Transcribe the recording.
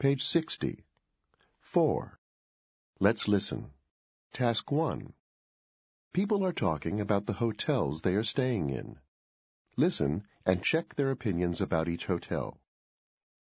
Page 60. 4. Let's listen. Task 1. People are talking about the hotels they are staying in. Listen and check their opinions about each hotel.